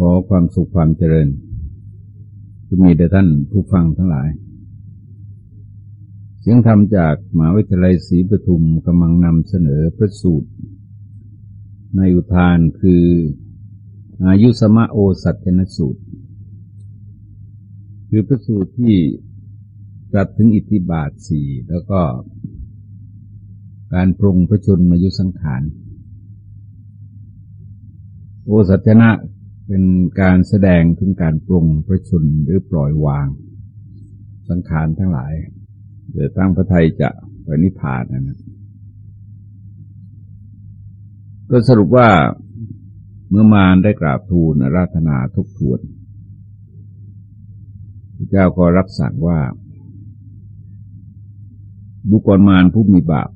ขอความสุขความเจริญจะมีแด่ท่านผู้ฟังทั้งหลาย เสียงธรรมจากมหาวิทยาลัยศรีปทุมกำลังนำเสนอพระสูตร ในอุทานคืออายุสมะโอสัจนสูตร คือพระสูตรที่ตรัสถึงอิทธิบาทสี่แล้วก็การปรุงพระชนมายุสังขาร โอสัจนะ เป็นการแสดงถึงการปรงพระชนหรือปล่อยวาง สังขารทั้งหลายเดี๋ยวตั้งพระไทยจะไปนิพพานนะก็สรุปว่าเมื่อมารได้กราบทูลราธนาทุกทวนพระเจ้าก็รับสั่งว่าบุคคลมารผู้มีบาป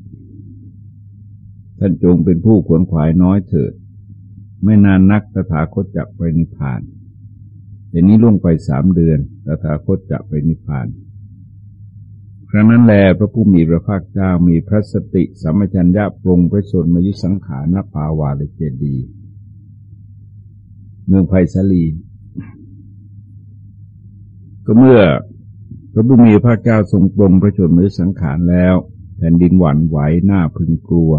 ท่านจงเป็นผู้ขวนขวายน้อยเถิด ไม่นานนักตถาคตจะไปนิพพานแต่นี้ล่วงไปสามเดือนตถาคตจะไปนิพพาน ครั้งนั้นแลพระผู้มีพระภาคเจ้ามีพระสติสัมมจัญญาปรงพระชนมายุสังขารนปาวาลเจดี เมืองไผ่สาลีก็เมื่อพระผู้มีพระเจ้าทรงปรงพระชนมายุสังขารแล้ว แผ่นดินหวั่นไหวหน้าพึงกลัว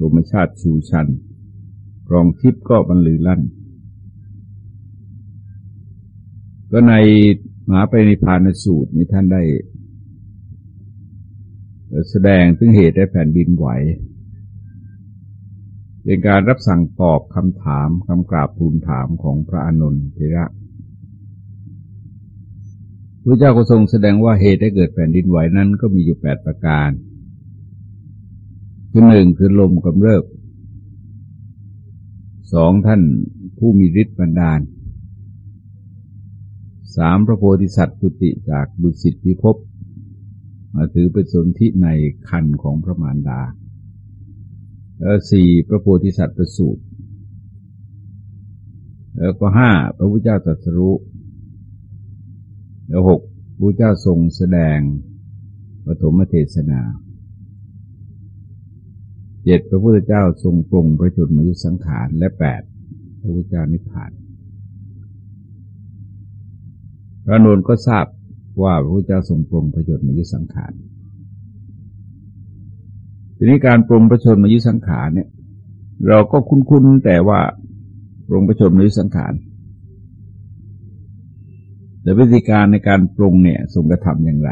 ลมชาติชูชัน รองทิพย์ก็บรรลือลั่น ก็ในมหาปนิพานสูตรนี้ท่านได้แสดงถึงเหตุได้แผ่นดินไหวเป็นการรับสั่งตอบคำถามคำกราบทูลถามของพระอนุนเทระพระเจ้าก็ทรงแสดงว่าเหตุได้เกิดแผ่นดินไหวนั้นก็มีอยู่แปดประการคือหนึ่งคือลมกำเริบ สองท่านผู้มีฤทธิ์บันดาลสามพระโพธิสัตว์ตุติจากดุสิตพิภพมาถือเป็นสนธิในคันของพระมารดาแล้วสี่พระโพธิสัตว์ประสูติแล้วก็ห้าพระพุทธเจ้าตรัสรู้แล้วหกพระพุทธเจ้าทรงแสดงปฐมเทศนา เจ็ดพระพุทธเจ้าทรงปรงพระชนมายุสังขาร และแปดพระพุทธเจ้านิพพาน พระนนก็ทราบว่าพระพุทธเจ้าทรงปรงพระชนมายุสังขาร ทีนี้การปรงพระชนมายุสังขารเนี่ย เราก็คุ้นๆแต่ว่าปรงพระชนมายุสังขารแต่วิธีการในการปรุงเนี่ยทรงกระทำอย่างไร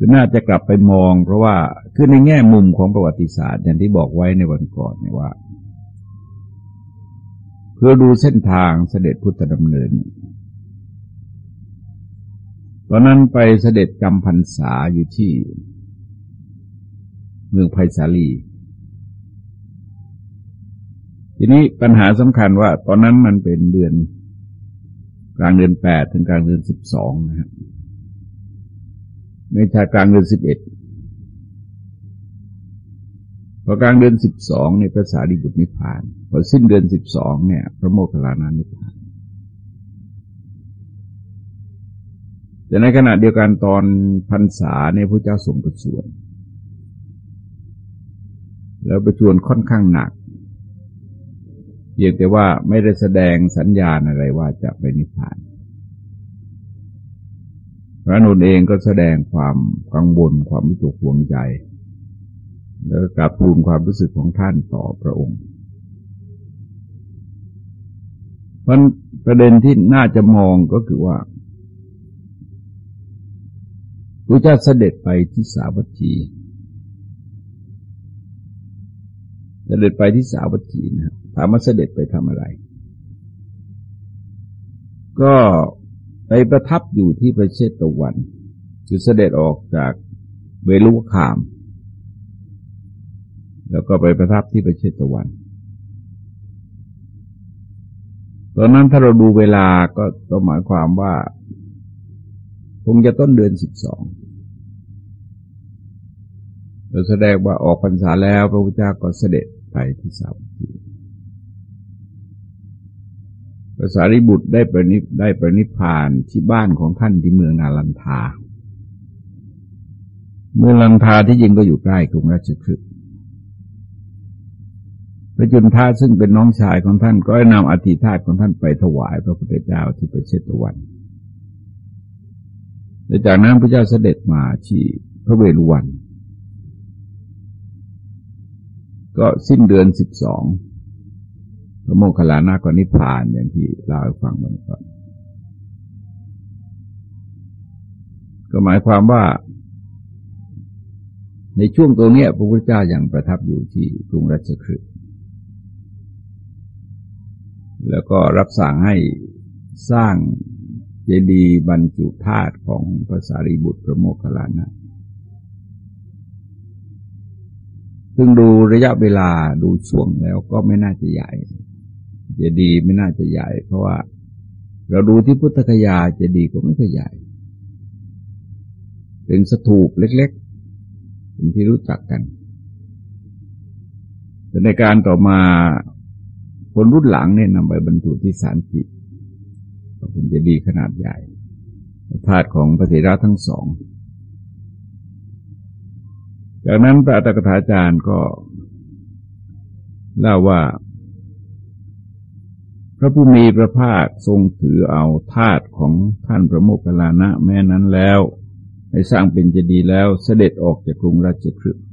คือน่าจะกลับไปมอง เพราะว่าคือในแง่มุมของประวัติศาสตร์ อย่างที่บอกไว้ในวันก่อนเนี่ยว่า เพื่อดูเส้นทางเสด็จพุทธดำเนิน ตอนนั้นไปเสด็จจำพรรษาอยู่ที่ เมืองไผ่สาลี ทีนี้ปัญหาสำคัญว่า ตอนนั้นมันเป็นเดือน กลางเดือนแปดถึงกลางเดือนสิบสองนะครับ ในชากลางเดือนสิบเอ็ดพอกลางเดือนสิบสองในพระสารีบุตรนิพพาน พอสิ้นเดือนสิบสองเนี่ย พระโมคคัลลานานิพพาน แต่ในขณะเดียวกันตอนพรรษาในพระเจ้าทรงประชวรแล้วประชวรค่อนข้างหนักเพียงแต่ว่าไม่ได้แสดงสัญญาณอะไรว่าจะไปนิพพาน พระนุนเองก็แสดงความกังวลความวิตกห่วงใจ แล้วกลับทูลความรู้สึกของท่านต่อพระองค์มันประเด็นที่น่าจะมองก็คือว่าพระเจ้าเสด็จไปที่สาวัตถีเสด็จไปที่สาวัตถีนะถามว่าเสด็จไปทำอะไร ก็ ไปประทับอยู่ที่ประเทศตะวันจุดเสด็จออกจากเวลุขาม แล้วก็ไปประทับที่ประเทศตะวัน ตอนนั้นถ้าเราดูเวลาก็ต้องหมายความว่า คงจะต้นเดือนสิบสองเราแสดงว่าออกพรรษาแล้วพระพุทธเจ้าก็เสด็จไปที่สาวตถี ภาษาริบุตรได้ประนิได้ประนิพานที่บ้านของท่านที่เมืองนาลันทา เมืองลันทาที่จริงก็อยู่ใกล้กรุงราชคฤห์พระจุนทาซึ่งเป็นน้องชายของท่านก็นำอธิธาตของท่านไปถวายพระพุทธเจ้าที่ประเชตวันและจากนั้นพระเจ้าเสด็จมาที่พระเวฬุวัน ก็สิ้นเดือนสิบสอง พระโมคคัลลานะก็นิพพานอย่างที่เล่าให้ฟังมาก่อนก็หมายความว่า ในช่วงตรงนี้พระพุทธเจ้ายัางประทับอยู่ที่กรุงรัชคฤห์แล้วก็รับสั่งให้สร้างเจดีย์บรรจุธาตุของพระสารีบุตรพระโมคคัลลานะซึ่งดูระยะเวลาดูช่วงแล้วก็ไม่น่าจะใหญ่ เจดีย์ไม่น่าจะใหญ่ เพราะว่า เราดูที่พุทธคยาเจดีย์ก็ไม่ค่อยใหญ่ เป็นสถูปเล็กๆเป็นที่รู้จักกันแต่ในการต่อมาคนรุ่นหลังเนี่ยนำไปบรรจุที่สารจิก็เป็นเจดีย์ขนาดใหญ่ธาตุของพระเถระทั้งสอง จากนั้นพระอัตถกถาจารย์ก็เล่าว่า พระผู้มีพระภาคทรงถือเอาธาตุของท่านพระโมคคัลลานะแม้นั้นแล้วให้สร้างเป็นเจดีย์แล้วเสด็จออกจากกรุงราชคฤห์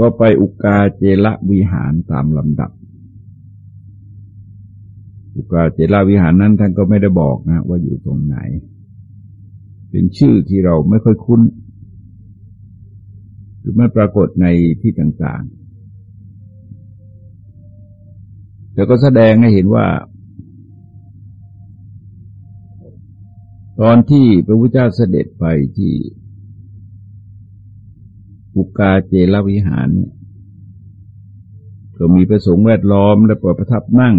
ก็ไปอุกาเจละวิหารตามลำดับ อุกาเจละวิหารนั้นท่านก็ไม่ได้บอกนะว่าอยู่ตรงไหน เป็นชื่อที่เราไม่ค่อยคุ้น หรือไม่ปรากฏในที่ต่างๆ แต่ก็แสดงให้เห็นว่า ตอนที่พระพุทธเจ้าเสด็จไปที่ปุกาเจลวิหารเนี่ยก็มีประสงค์แวดล้อมและประทับนั่ง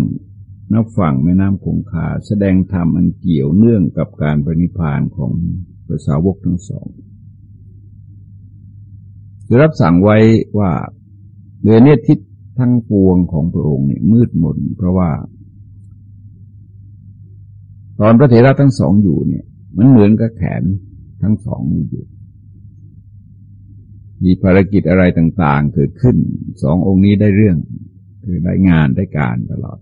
นับฝั่งแม่น้ำคงคา แสดงธรรมอันเกี่ยวเนื่องกับการปรินิพานของพระสาวกทั้งสองคือรับสั่งไว้ว่าเดือนทิศ ทั้งปวงของพระองค์เนี่ยมืดมนเพราะว่า ตอนพระเถระทั้งสองอยู่เนี่ย มันเหมือนกับแขนทั้งสองอยู่มีภารกิจอะไรต่าง ๆ เกิดขึ้นสององค์นี้ได้เรื่อง คือได้งานได้การตลอด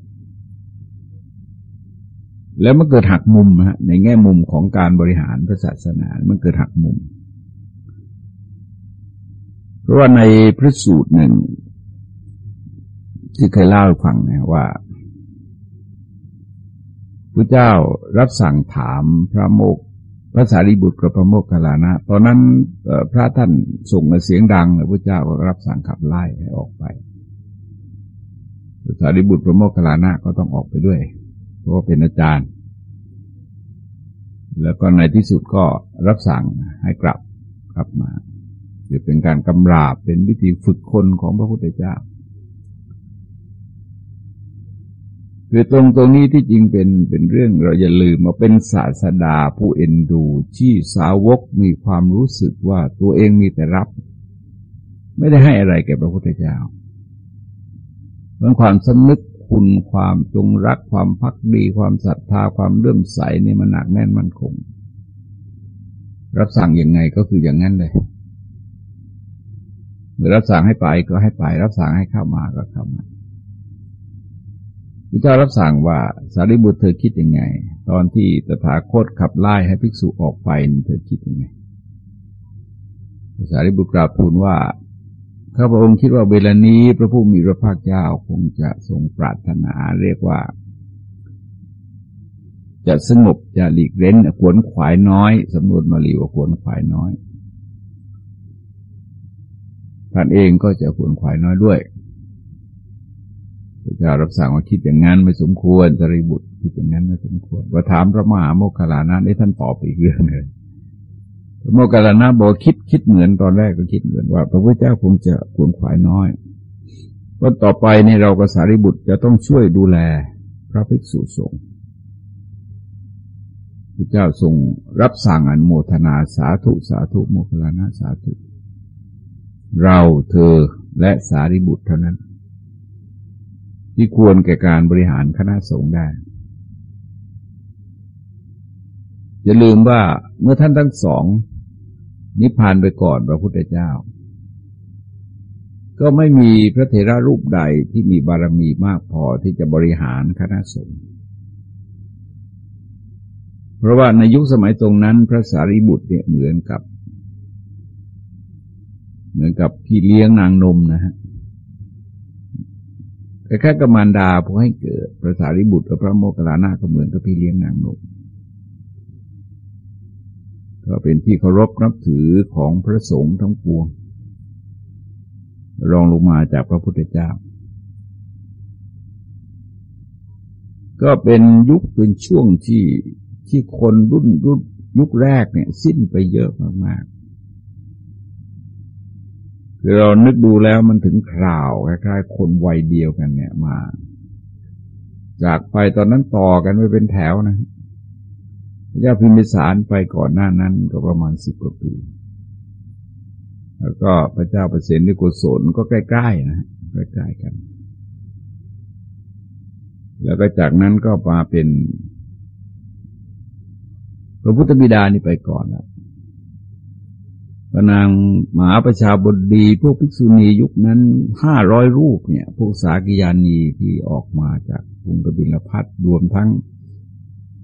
แล้วมันเกิดหักมุมฮะในแง่มุมของการบริหารพระศาสนา มันเกิดหักมุม เพราะว่าในพระสูตรหนึ่ง ที่เคยเล่าให้ฟังนะว่าพระเจ้ารับสั่งถามพระโมกพระสารีบุตรกับพระโมคคัลานะ ตอนนั้นพระท่านส่งเสียงดังพระเจ้าก็รับสั่งขับไล่ให้ออกไปพระสารีบุตรพระโมคคัลลานะก็ต้องออกไปด้วย เพราะว่าเป็นอาจารย์ แล้วก็ในที่สุดก็รับสั่งให้กลับกลับมาจะเป็นการกำราบเป็นวิธีฝึกคนของพระพุทธเจ้า คือตรงตรงนี้ที่จริงเป็นเป็นเรื่องเราอย่าลืมว่าเป็นศาสดาผู้เอ็นดูที่สาวกมีความรู้สึกว่าตัวเองมีแต่รับ ไม่ได้ให้อะไรแก่พระพุทธเจ้าเพราะความสำนึกคุณความจงรักความพักดี ความศรัทธาความเลื่อมใสนี่มันหนักแน่นมั่นคง รับสั่งยังไงก็คืออย่างนั้นเลยเมื่อรับสั่งให้ไปก็ให้ไป รับสั่งให้เข้ามาก็เข้ามา พระเจ้ารับสั่งว่าสารีบุตรเธอคิดยังไง ตอนที่ตถาคตขับไล่ให้ภิกษุออกไปเธอคิดยังไงสารีบุตรกราบทูลว่าข้าพระองค์คิดว่าเวลานี้ พระผู้มีพระภาคเจ้าคงจะทรงปรารถนาเรียกว่า จะสงบจะหลีกเล้นขวนขวายน้อยสำนวนมาลีว่าขวนขวายน้อยท่านเองก็จะขวนขวายน้อยด้วย พระเจ้ารับสั่งว่าคิดอย่างนั้นไม่สมควรสรีบุตรคิดอย่างนั้นไม่สมควรว่าถามพระมหาโมคคลานะได้ท่านตอบอีกเรื่องเลยพระโมคคัลลานะบอกคิดคิดเหมือนตอนแรกก็คิดเหมือนว่า พระพุทธเจ้าคงจะขวนขวายน้อยเพราต่อไปในเรากสารีบุตรจะต้องช่วยดูแลพระภิกษุสงฆ์พระเจ้าทรงรับสั่งอนโมทนาสาธุสาธุโมคคลลานะสาธุ เราเธอและสารีบุตรเท่านั้น ที่ควรแก่การบริหารคณะสงฆ์ได้ อย่าลืมว่าเมื่อท่านทั้งสอง นิพพานไปก่อนพระพุทธเจ้า ก็ไม่มีพระเถระรูปใดที่มีบารมีมากพอที่จะบริหารคณะสงฆ์เพราะว่าในยุคสมัยตรงนั้น พระสารีบุตรเนี่ยเหมือนกับ เหมือนกับพี่เลี้ยงนางนมนะฮะ แค่กมารดาผู้ให้เกิดพระสารีบุตรกับพระโมคคัลลานะก็เหมือนกับพี่เลี้ยงนางนมก็เป็นที่เคารพนับถือของพระสงฆ์ทั้งปวง รองลงมาจากพระพุทธเจ้า ก็เป็นยุคเป็นช่วงที่ที่คนรุ่นรุ่นยุคแรกเนี่ย สิ้นไปเยอะมาก คือเรานึกดูแล้วมันถึงคราวคล้ายๆคนวัยเดียวกันเนี่ยมา จากไปตอนนั้นต่อกันไปเป็นแถวนะพระเจ้าพิมพิสารไปก่อนหน้านั้นก็ประมาณสิบกว่าปี แล้วก็พระเจ้าประเสนิโกศลก็ใกล้ๆนะใกล้ๆกัน แล้วก็จากนั้นก็มาเป็น พระพุทธบิดานี่ไปก่อนแล้ว พระนางมหาประชาบดี พวกภิกษุณียุคนั้นห้าร้อยรูปเนี่ย พวกสากิยานีที่ออกมาจากกรุงกบิลพัทรวมทั้ง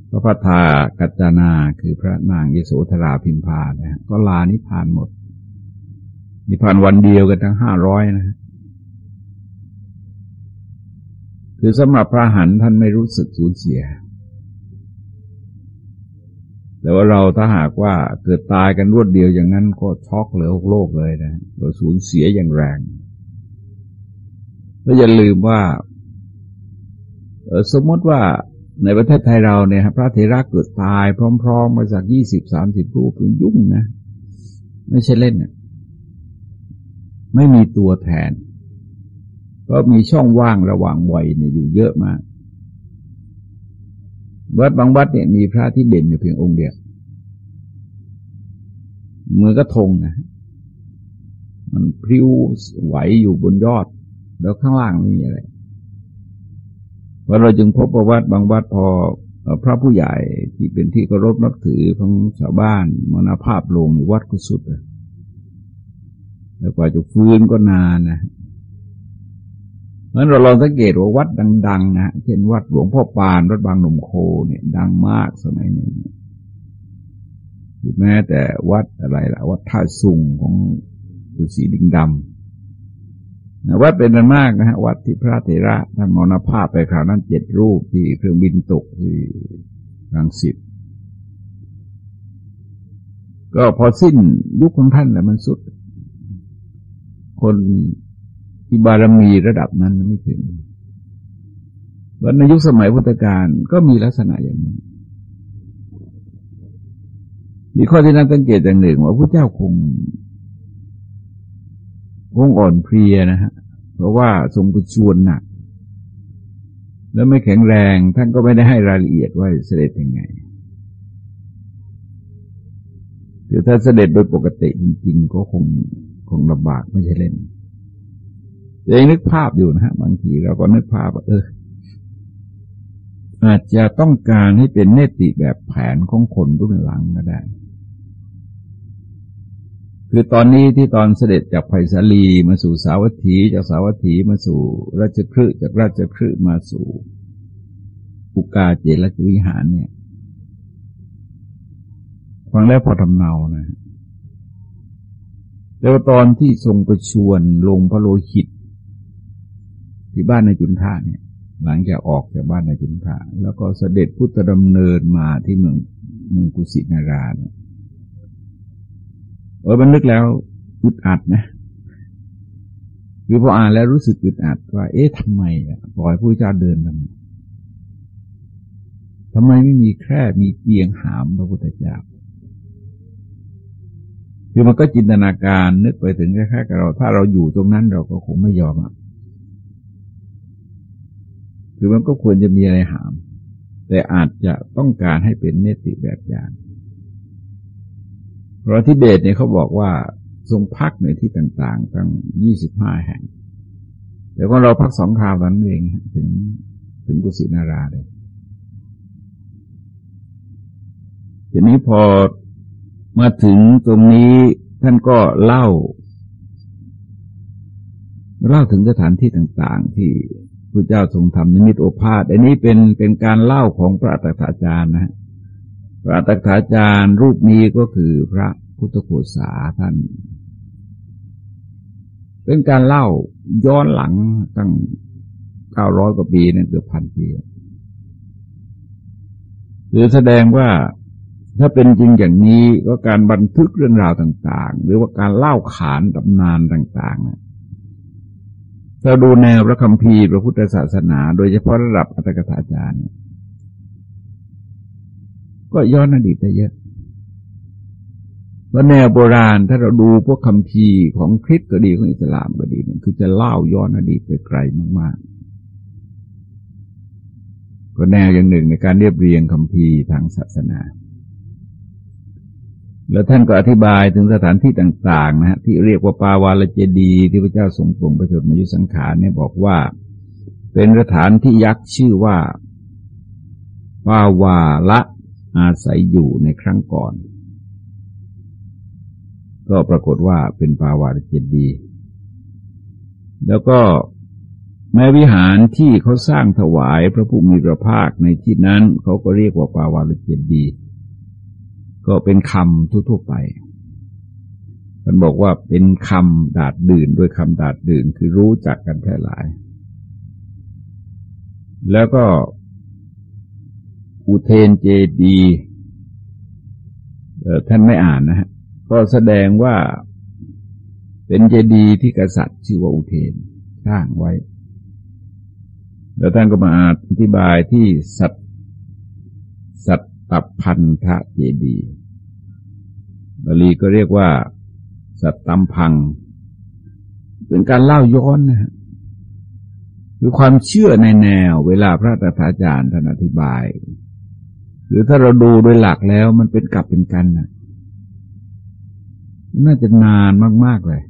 พระพัฒากัจจานาคือพระนางยโสธราพิมพาเนี่ยก็ลานิพานหมด นิพานวันเดียวกันทั้งห้าร้อยนะคือสำหรับพระหันท่านไม่รู้สึกสูญเสีย แต่ว่าเราถ้าหากว่าเกิดตายกันรวดเดียวอย่างนั้นก็ช็อกเหลยโลกเลยนะเราสูญเสียอย่างแรงแล้วอย่าลืมว่าสมมติว่าในประเทศไทยเราเนี่ยพระเถระเกิดตายพร้อม ๆ มาจากยี่สิบสามสิบรูปยุ่งนะ ไม่ใช่เล่นนี่ยไม่มีตัวแทน ก็มีช่องว่างระหว่างวัยเนี่ยอยู่เยอะมาก วัดบางวัดเนี่ยมีพระที่เด่นอยู่เพียงองค์เดียวมือก็ทงนะ มันพริ้วไหวอยู่บนยอด แล้วข้างล่างไม่มีอะไรว่าเราจึงพบประวัติบางวัดพอพระผู้ใหญ่ที่เป็นที่เคารพนับถือของชาวบ้านมรณภาพลงวัดก็สุดแล้วกว่าจะฟื้นก็นานนะ เพราะเราลองสังเกตว่าวัดดัง ๆ นะเช่นวัดหลวงพ่อปานวัดบางหนุ่มโคเนี่ย ดังมากสมัยนี้หรือแม้แต่วัดอะไรล่ะ วัดท่าสุงของฤาษีดิงดำวัดเป็นอันมากนะฮะวัดที่พระเถระท่านมรณภาพไปคราวนั้นเจ็ดรูปที่เครื่องบินตกที่รังสิตก็พอสิ้นยุคของท่านแล้วมันสุด คน ที่บารมีระดับนั้นไม่ถึงวันในยุคสมัยพุทธกาลก็มีลักษณะอย่างนี้ มีข้อที่น่าสังเกตอย่างหนึ่งว่าพระเจ้าคงคงอ่อนเพลียนะฮะ เพราะว่าทรงประชวนหนัก แล้วไม่แข็งแรง ท่านก็ไม่ได้ให้รายละเอียดว่าเสด็จยังไงคือถ้าเสด็จโดยปกติจริง ๆ ก็คงคงลำบากไม่ใช่เล่น เองนึกภาพอยู่นะฮะบางทีเราก็นึกภาพว่าเอออาจจะต้องการให้เป็นเนติแบบแผนของคนรุ่นหลังก็ได้ คือตอนนี้ที่ตอนเสด็จจากไผ่สาลีมาสู่สาวัตถีจากสาวัตถีมาสู่ราชครืจากราชครืมาสู่ปุกาเจรจวิหารเนี่ยฟังแล้วพอทำเนานะแล้วตอนที่ทรงประชวนลงพระโลหิต ที่บ้านในจุนท่าเนี่ย หลังจากออกจากบ้านในจุนท่าแล้วก็เสด็จพุทธดำเนินมาที่เมืองเมืองกุสินาราเนี่ยเออมันนึกแล้วอึดอัดนะคือพออ่านแล้วรู้สึกอึดอัดว่า เอ๊ะทำไมปล่อยผู้เจ้าเดินทำไมทำไมไม่มีแค่มีเตียงหามพระพุทธเจ้าคือมันก็จินตนาการนึกไปถึงแค่ๆกับเรา ถ้าเราอยู่ตรงนั้นเราก็คงไม่ยอมอะ คือมันก็ควรจะมีอะไรหาม แต่อาจจะต้องการให้เป็นเนติแบบอย่างพราะทิเบตเนี่ยเขาบอกว่าทรงพักในที่ต่างๆ ตั้งยี่สิบห้าแห่ง แต่ว่าเราพักสองคราวนั้นเองถึงถึงกุสินาราเลยทีนี้พอมาถึงตรงนี้ท่านก็เล่า เล่าถึงสถานที่ต่างๆที่ ระเจ้าทรงทำนิมิตโอภาษอันนี้เป็นเป็นการเล่าของพระตักถาจารย์นะพระตักถาจารย์รูปนี้ก็คือพระพุทธโฆษาท่าน เป็นการเล่าย้อนหลังตั้งเก้าร้อยกว่าปีนั่นเกือบพันปีหรือแสดงว่าถ้าเป็นจริงอย่างนี้ก็การบันทึกเรื่องราวต่าง ๆ หรือว่าการเล่าขานตำนานต่าง ๆ เราดูแนวพระคัมภีร์พระพุทธศาสนา โดยเฉพาะระดับอัตถกถาจารย์เนี่ยก็ย้อนอดีตได้เยอะว่าแนวโบราณถ้าเราดูพวกคัมภีร์ของคริสต์ก็ดีของอิสลามก็ดีเนี่ยคือจะเล่าย้อนอดีตไปไกลมากๆ ก็แนวอย่างหนึ่งในการเรียบเรียงคัมภีร์ทางศาสนา แล้วท่านก็อธิบายถึงสถานที่ต่างๆนะฮะที่เรียกว่าปาวาลเจดีที่พระเจ้าทรงปรงประชดมายุสังขารเนี่ยบอกว่า เป็นสถานที่ยักษ์ชื่อว่าปาวาละอาศัยอยู่ในครั้งก่อน ก็ปรากฏว่าเป็นปาวาลเจดี แล้วก็แม้วิหารที่เขาสร้างถวายพระผู้มีพระภาคในที่นั้นเขาก็เรียกว่าปาวาลเจดี ก็เป็นคำทั่วๆไป มันบอกว่าเป็นคำดาดดื่นด้วยคำดาดดื่นคือรู้จักกันแค่หลาย แล้วก็อุเทนเจดีท่านไม่อ่านนะฮะก็แสดงว่าเป็นเจดีย์ที่กษัตริย์ชื่อว่าอุเทนสร้างไว้ แล้วท่านก็มาอธิบายที่สัตสัต ตับพันธะเจดีบาลีก็เรียกว่า สัตตัมพัง เป็นการเล่าย้อนนะฮะคือความเชื่อในแนวเวลาพระตถาจารย์ท่านอธิบาย หรือถ้าเราดูโดยหลักแล้วมันเป็นกลับเป็นกันนะน่าจะนานมาก ๆ เลย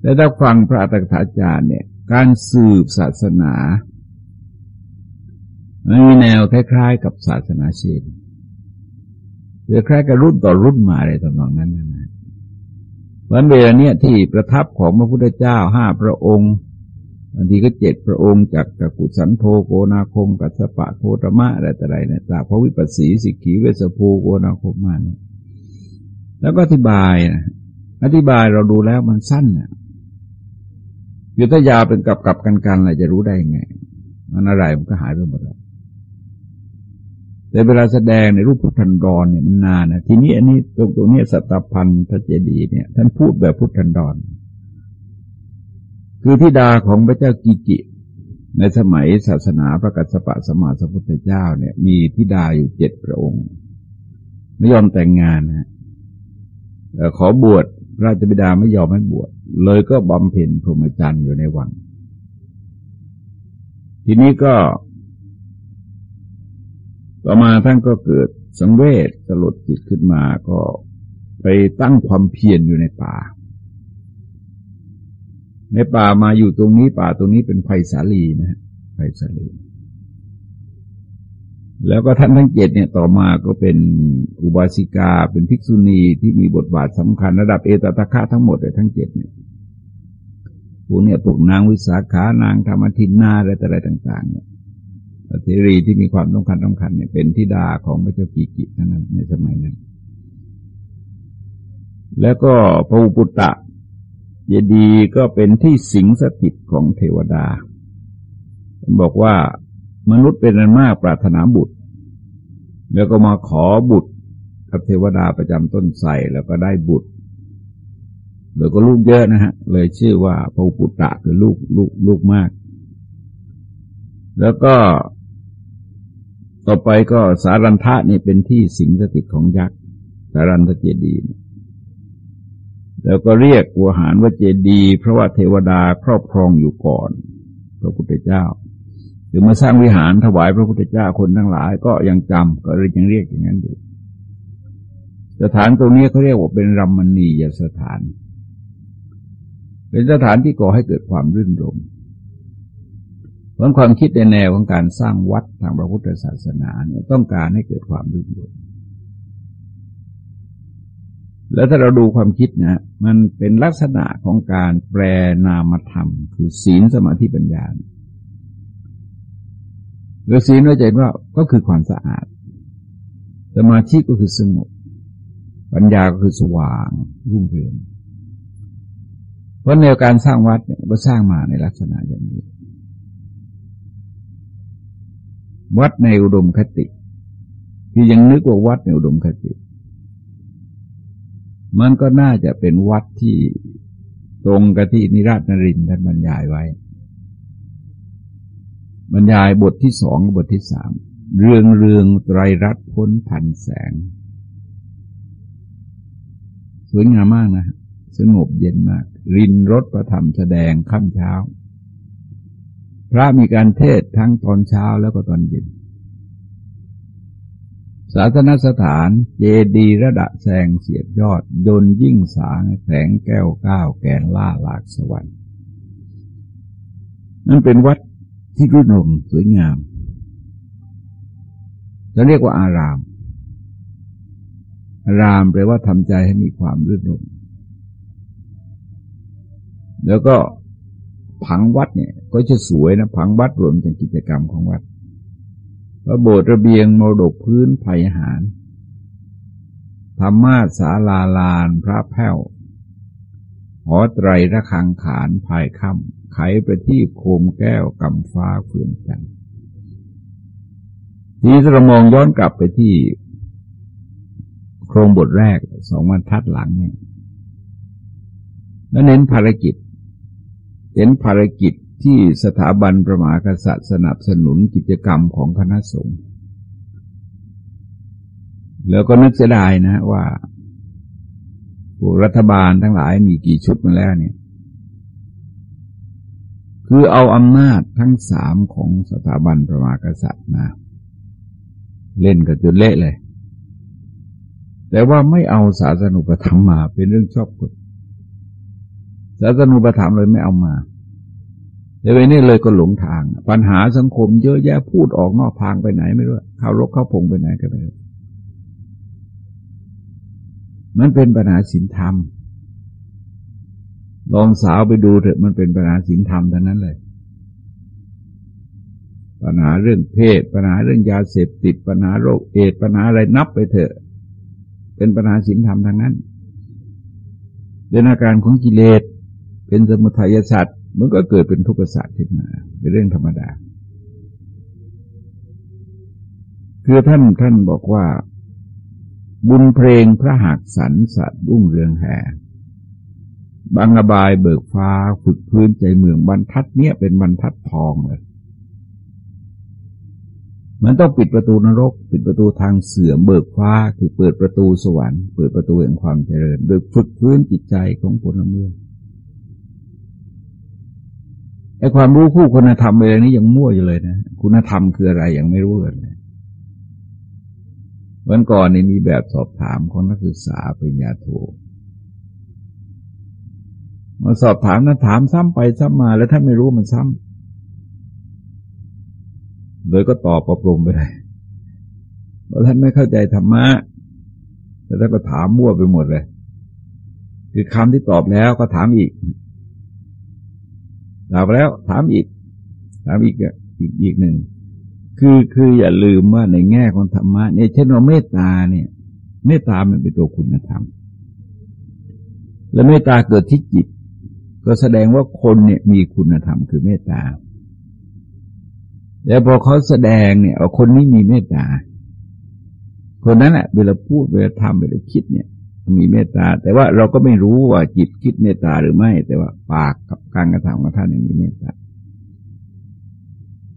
แต่ถ้าฟังพระตถาจารย์เนี่ย การสืบศาสนา มันมีแนวคล้าย ๆ กับศาสนาเชนหรือคล้ายกับรุ่นต่อรุ่นมาอะไรต่างๆนั้นนะวันเวลาเนี้ยที่ประทับของพระพุทธเจ้าห้าพระองค์บางทีก็เจ็ดพระองค์จากกกุสันโธโกนาคม กัสปะโคตมะอะไรต่ออะไรเนี่ยจากพระวิปัสสีสิกขีเวสภูโกนาคมมาเนี่ยแล้วก็อธิบายนะอธิบายเราดูแล้วมันสั้นนะอยู่ถ้ายาเป็นกับกับกันกันอะไรจะรู้ได้ยังไง มันอะไรมันก็หายไปหมดแล้ว แต่เวลาแสดงในรูปพุทธันดรเนี่ยมันนานนะทีนี้อันนี้ตรงตรงนี้สัตพันธ์ทเจดีเนี่ยท่านพูดแบบพุทธันดร คือธิดาของพระเจ้ากิจิ ในสมัยศาสนาพระกัสสปะสมมาสัพพุทธเจ้าเนี่ย มีธิดาอยู่เจ็ดพระองค์ ไม่ยอมแต่งงานนะขอบวชราชบิดาไม่ยอมให้บวชเลยก็บำเพ็ญพรหมจรรย์อยู่ในวังทีนี้ก็ ต่อมาท่านก็เกิดสังเวชสลดจิตขึ้นมาก็ไปตั้งความเพียรอยู่ในป่า ในป่ามาอยู่ตรงนี้ป่าตรงนี้เป็นไผ่สาลีนะฮะไผ่สาลี แล้วก็ท่านทั้งเจ็ดเนี่ยต่อมาก็เป็นอุบาสิกา เป็นภิกษุณีที่มีบทบาทสำคัญระดับเอตตะคะทั้งหมดเลยทั้งเจ็ดเนี่ยพวกเนี่ยพวกนางวิสาขานางธรรมทินนาอะไรต่อะไรต่าง ๆ เนี่ย เทรีที่มีความต้องการต้องคัญเนี่ยเป็นทิดาของพระเจ้ากีกินั้นในสมัยนั้น แล้วก็พระอุปุตตะเจดีก็เป็นที่สิงสถิตของเทวดา บอกว่ามนุษย์เป็นอันมากปรารถนาบุตร แล้วก็มาขอบุตรกับเทวดาประจำต้นไทรแล้วก็ได้บุตรแล้วก็ลูกเยอะนะฮะ เลยชื่อว่าพระปุตตะคือลูกลูกลูกมาก แล้วก็ ต่อไปก็สารันทะนี่เป็นที่สิงสถิตของยักษ์สารันทเจดีย์แล้วก็เรียกวัวหารว่าเจดีเพราะว่าเทวดาครอบครองอยู่ก่อน พระพุทธเจ้าถึงมาสร้างวิหารถวายพระพุทธเจ้าคนทั้งหลาย ก็ยังจำก็เลยยังเรียกอย่างนั้นอยู่สถานตรงนี้เขาเรียกว่าเป็นรัมมณียสถาน เป็นสถานที่ก่อให้เกิดความรื่นรม เพราะความคิดในแนวของการสร้างวัดทางพระพุทธศาสนาเนี่ยต้องการให้เกิดความรื่นรมแล้วถ้าเราดูความคิดนะมันเป็นลักษณะของการแปลนามธรรม คือศีลสมาธิปัญญาหรือศีลเราจะเห็นว่าก็คือความสะอาด สมาธิก็คือสงบ ปัญญาก็คือสว่างรุ่งเรืองเพราะแนวการสร้างวัดเนี่ยก็สร้างมาในลักษณะอย่างนี้ วัดในอุดมคติ คือยังนึกว่าวัดในอุดมคติ มันก็น่าจะเป็นวัดที่ตรงกับที่นิราชนรินท่านบรรยายไว้ บรรยายบทที่สองบทที่สามเรืองเรืองไตรรัตน์พ้นพันแสง สวยงามมากนะ สงบเย็นมาก รินรถประธรรมแสดงค่ำเช้า พระมีการเทศ ทั้งตอนเช้าแล้วก็ตอนเย็น ศาสนสถานเจดีระดับแสงเสียดยอด ยนยิ่งสางแสงแก้วก้าวแกนล่าหลากสวรรค์นั่นเป็นวัดที่รุ่นรมสวยงามจะเรียกว่าอาราม อารามแปลว่าทำใจให้มีความรื่นรมแล้วก็ ผังวัดเนี่ย ก็จะสวยนะผังวัดรวมถึงกิจกรรมของวัดพระโบสถ์ระเบียงมรดกพื้นภัยหารธรรมาสาลาลานพระแพ้วหอไตรระคังขานภายค่ำไขประทีปโคมแก้วกำฟ้าเฟื่องจันทีนี้เรามองย้อนกลับไปที่ โครงบทแรกสองวันทัดหลังเนี่ยแล้วเน้นภารกิจ เน้นภารกิจที่สถาบันประมากษัตริย์สนับสนุนกิจกรรมของคณะสงฆ์แล้วก็นึกเสียดายนะว่าผู้รัฐบาลทั้งหลายมีกี่ชุดมาแล้วเนี่ย คือเอาอำนาจทั้งสามของสถาบันประมากษัตริย์มาเล่นกับจุดเละเลย แต่ว่าไม่เอาศาสนุปธรรมมาเป็นเรื่องชอบกฎ ศาสนุปธรรมเลยไม่เอามาแต่ไปนี่เลยก็หลงทาง ปัญหาสังคมเยอะแยะพูดออกนอกทางไปไหนไม่รู้เข้ารกเข้าพงไปไหนก็ไม่รู้มันเป็นปัญหาศีลธรรม ลองสาวไปดูเถอะมันเป็นปัญหาศีลธรรมทั้งนั้นเลย ปัญหาเรื่องเพศ ปัญหาเรื่องยาเสพติด ปัญหาโรคเอดปัญหาอะไรนับไปเถอะ เป็นปัญหาศีลธรรมทั้งนั้นเป็นอาการของกิเลส เป็นสมุทัยสัตว์มันก็เกิดเป็นทุกข์ศาสตร์ขึ้นมา เป็นเรื่องธรรมดา คือท่านท่านบอกว่า บุญเพลงพระหักสันสัตว์รุ่งเรืองแห่บางอบายเบิกฟ้าฝึกพื้นใจเมืองบรรทัดเนี้ยเป็นบรรทัดทองเลยมันต้องปิดประตูนรก ปิดประตูทางเสื่อมเบิกฟ้าคือเปิดประตูสวรรค์ เปิดประตูแห่งความเจริญ โดยฝึกพื้นจิตใจของผลเมือง ไอ้ความรู้คู่คุณธรรมอะไรนี้ยังมั่วอยู่เลยนะ คุณธรรมคืออะไรยังไม่รู้เลยวันก่อนนี่มีแบบสอบถามของนักศึกษาปริญญาโทมาสอบถามนะถามซ้ำไปซ้ำมา แล้วถ้าไม่รู้มันซ้ำเลยก็ตอบประปรุงไปเลยว่าท่านไม่เข้าใจธรรมะแต่ท่านก็ถามมั่วไปหมดเลย คือคำที่ตอบแล้วก็ถามอีก ถามแล้ว ถามอีก ถามอีกอีกอีกหนึ่งคือคืออย่าลืมว่าในแง่ของธรรมะเนี่ยเช่นเราเมตตาเนี่ยเมตตามันเป็นตัวคุณธรรม และเมตตาเกิดที่จิต ก็แสดงว่าคนเนี่ยมีคุณธรรมคือเมตตา แล้วพอเขาแสดงเนี่ยว่าคนนี้มีเมตตา คนนั้นแหละเวลาพูดเวลาทำเวลาคิดเนี่ย มีเมตตา แต่ว่าเราก็ไม่รู้ว่าจิตคิดเมตตาหรือไม่ แต่ว่าปากกับการกระทำของท่านมีเมตตา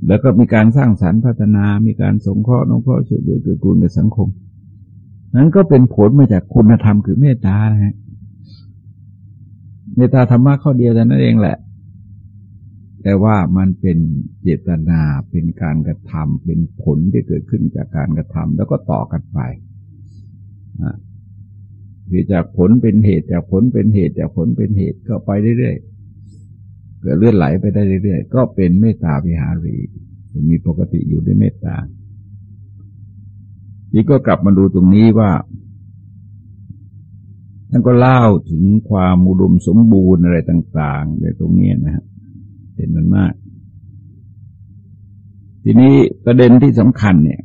แล้วก็มีการสร้างสรรค์พัฒนา มีการสงเคราะห์น้องเคราะห์ช่วยเหลือเกื้อกูลในสังคม นั้นก็เป็นผลมาจากคุณธรรมคือเมตตานะฮะ เมตตาธรรมะข้อเดียวแต่นั้นเองแหละ แต่ว่ามันเป็นเจตนา เป็นการกระทำเป็นผลที่เกิดขึ้นจากการกระทำแล้วก็ต่อกันไป คือจากผลเป็นเหตุจากผลเป็นเหตุจากผลเป็นเหตุก็ไปเรื่อยๆเกิดเลื่อนไหลไปได้เรื่อยๆก็เป็นเมตตาวิหารีมีปกติอยู่ด้วยเมตตาที่ก็กลับมาดูตรงนี้ว่าท่านก็เล่าถึงความอุดมสมบูรณ์อะไรต่างๆในตรงนี้นะฮะเห็นมันมาก ทีนี้ประเด็นที่สำคัญเนี่ย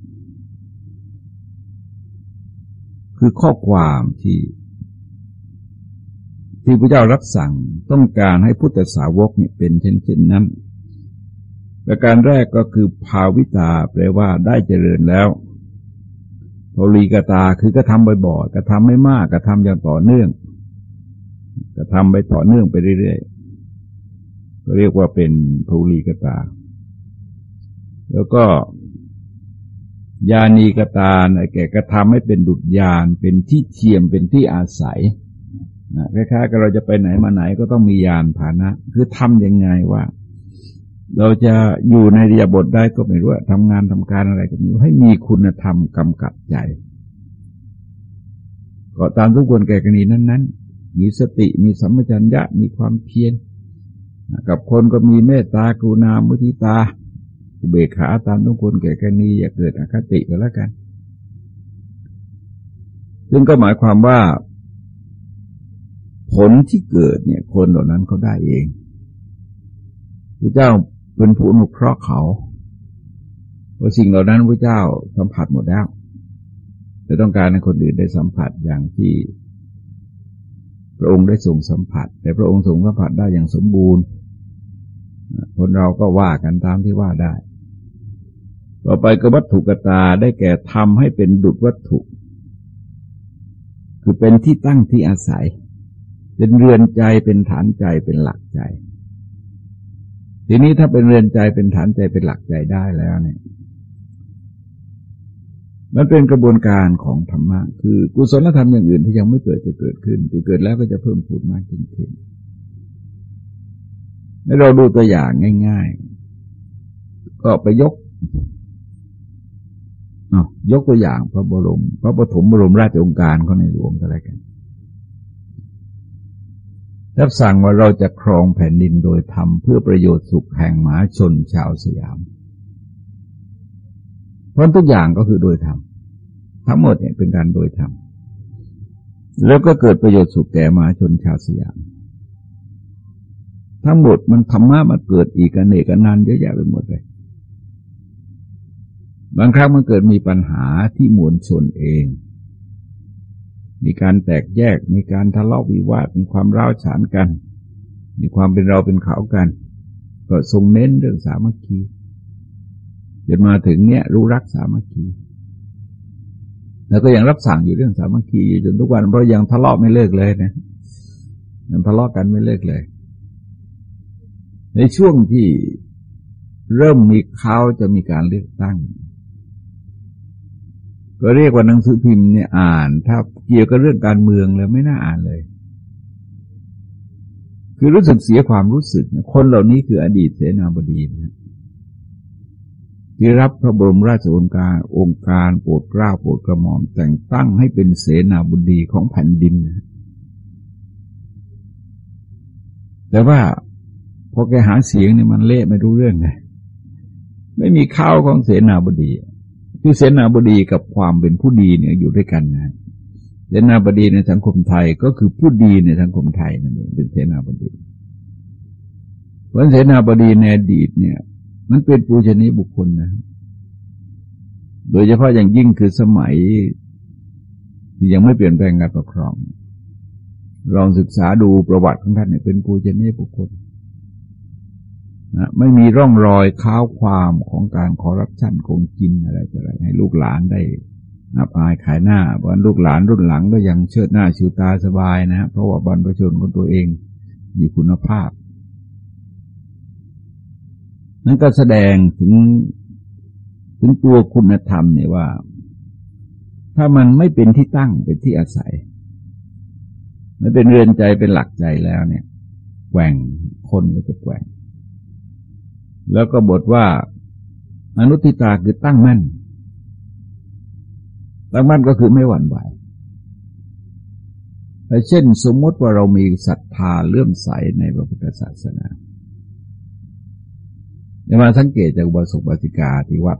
คือข้อความที่ ที่พระเจ้ารับสั่งต้องการให้พุทธสาวกเนี่ยเป็นเช่นเช่นนั้นประการแรกก็คือภาวิตาแปลว่าได้เจริญแล้วโพลีกตาคือกระทำบ่อยๆกระทำไม่มากกระทำอย่างต่อเนื่องกระทำไปต่อเนื่องไปเรื่อยๆก็เรียกว่าเป็นโพลีกตา แล้วก็ ยานีกตาแก่กระทำให้เป็นดุจยานเป็นที่เทียมเป็นที่อาศัยนะคล้ายๆกับเราจะไปไหนมาไหนก็ต้องมียานพานะ คือทำยังไงว่า เราจะอยู่ในรียบทได้ก็ไม่รู้ทำงานทำการอะไรก็ไม่รู้ให้มีคุณธรรมกำกับใจ ก็ตามทุกคนแก่กรณีนั้น ๆ มีสติมีสัมปชัญญะมีความเพียรกับคนก็มีเมตตากรุณามุทิตา อุเบกขาตามทุกคนแก่แกรณีอย่าเกิดอคติก็แล้วกัน ซึ่งก็หมายความว่า ผลที่เกิดเนี่ย คนเหล่านั้นเขาได้เองพระเจ้าเป็นผู้อนุเคราะห์เขาเพราะสิ่งเหล่านั้นพระเจ้าสัมผัสหมดแล้วแต่ต้องการให้คนอื่นได้สัมผัสอย่างที่พระองค์ได้ส่งสัมผัส แต่พระองค์ส่งสัมผัสได้อย่างสมบูรณ์ คนเราก็ว่ากันตามที่ว่าได้ ต่อไปก็วัตถุกตาได้แก่ทำให้เป็นดุจวัตถุ คือเป็นที่ตั้งที่อาศัย เป็นเรือนใจเป็นฐานใจเป็นหลักใจ ทีนี้ถ้าเป็นเรือนใจเป็นฐานใจเป็นหลักใจได้แล้วเนี่ยมันเป็นกระบวนการของธรรมะ คือกุศลธรรมอย่างอื่นที่ยังไม่เกิดจะเกิดขึ้นที่เกิดแล้วก็จะเพิ่มพูดมากจริงๆให้เราดูตัวอย่างง่าย ๆ ก็ไปยก ยกตัวอย่างพระบรม พระปฐมบรมราชองค์การเขาในหลวงก็แล้วกันรับสั่งว่าเราจะครองแผ่นดินโดยธรรมเพื่อประโยชน์สุขแห่งหมาชนชาวสยาม เพราะทุกอย่างก็คือโดยธรรมทั้งหมดเนี่ยเป็นการโดยธรรมแล้วก็เกิดประโยชน์สุขแก่มหาชนชาวสยาม ทั้งหมดมันธรรมะมันเกิดอีกอันเอกนันเยอะแยะไปหมดเลย บางครั้งมันเกิดมีปัญหาที่มวลชนเอง มีการแตกแยก มีการทะเลาะวิวาท มีความร้าวฉานกัน มีความเป็นเราเป็นเขากัน ก็ทรงเน้นเรื่องสามัคคีจนมาถึงเนี้ยรู้รักสามัคคี แล้วก็ยังรับสั่งอยู่เรื่องสามัคคีอยู่จนทุกวันเพราะยังทะเลาะไม่เลิกเลยนะยังทะเลาะกันไม่เลิกเลย ในช่วงที่เริ่มมีเขาจะมีการเลือกตั้ง ก็เรียกว่าหนังสือพิมพ์เนี่ยอ่าน ถ้าเกี่ยวกับเรื่องการเมืองแล้วไม่น่าอ่านเลย คือรู้สึกเสียความรู้สึก คนเหล่านี้คืออดีตเสนาบดีนะที่รับพระบรมราชโองการองค์การโปรดเกล้าโปรดกระหม่อมแต่งตั้งให้เป็นเสนาบดีของแผ่นดินนะแต่ว่าพอแกหาเสียงเนี่ยมันเละไม่รู้เรื่องไงไม่มีข้าวของเสนาบดี คือเสนาบดีกับความเป็นผู้ดีเนี่ยอยู่ด้วยกันนะเสนาบดีในสังคมไทยก็คือผู้ดีในสังคมไทยนั่นเองเป็นเสนาบดีเพราะเสนาบดีในอดีตเนี่ย มันเป็นปูชนีบุคคลนะ โดยเฉพาะอย่างยิ่งคือสมัย ที่ยังไม่เปลี่ยนแปลงการปกครอง ลองศึกษาดูประวัติของท่านเนี่ยเป็นปูชนีบุคคล นะไม่มีร่องรอยข้าวความของการคอรัปชันโกงกินอะไรต่ออะไรให้ลูกหลานได้นับอายขายหน้าเพราะลูกหลานรุ่นหลังก็ยังเชิดหน้าชูตาสบายนะเพราะว่าบรรพชนของตัวเองมีคุณภาพ นั่นก็แสดงถึงถึงตัวคุณธรรมเนี่ยว่า ถ้ามันไม่เป็นที่ตั้งเป็นที่อาศัย ไม่เป็นเรือนใจเป็นหลักใจแล้วเนี่ยแกว่งคนก็จะแกว่ง แล้วก็บทว่าอนุติตาคือตั้งมั่น ตั้งมั่นก็คือไม่หวั่นไหวเช่นสมมติว่าเรามีศรัทธาเลื่อมใสในพระพุทธศาสนาเดี๋ยวมาสังเกตจากอุบาสกบาสิกาที่วัด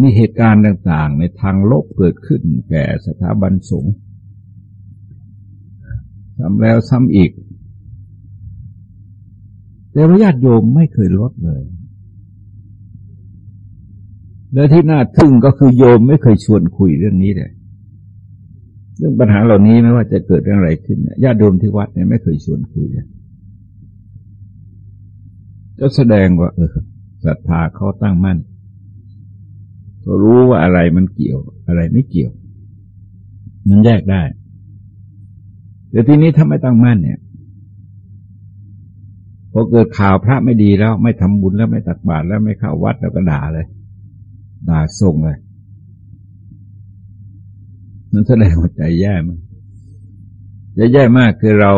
มีเหตุการณ์ต่างๆ ในทางลบเกิดขึ้นแก่สถาบันสงฆ์ซ้ำแล้วซ้ำอีก แต่ว่าญาติโยมไม่เคยลดเลย และที่น่าทึ่งก็คือโยมไม่เคยชวนคุยเรื่องนี้เลยเรื่องปัญหาเหล่านี้ไม่ว่าจะเกิดเรื่องอะไรขึ้นญาติโยมที่วัดเนี่ยไม่เคยชวนคุยเลยก็แสดงว่า เออศรัทธาเขาตั้งมั่นก็รู้ว่าอะไรมันเกี่ยว อะไรไม่เกี่ยว มันแยกได้แต่ทีนี้ถ้าไม่ตั้งมั่นเนี่ย พอเกิดข่าวพระไม่ดีแล้ว ไม่ทำบุญแล้วไม่ตักบาตรแล้วไม่เข้าวัดแล้วก็ด่าเลย ด่าส่งเลยนั่นแสดงว่าใจแย่มากจะแย่มากคือเรา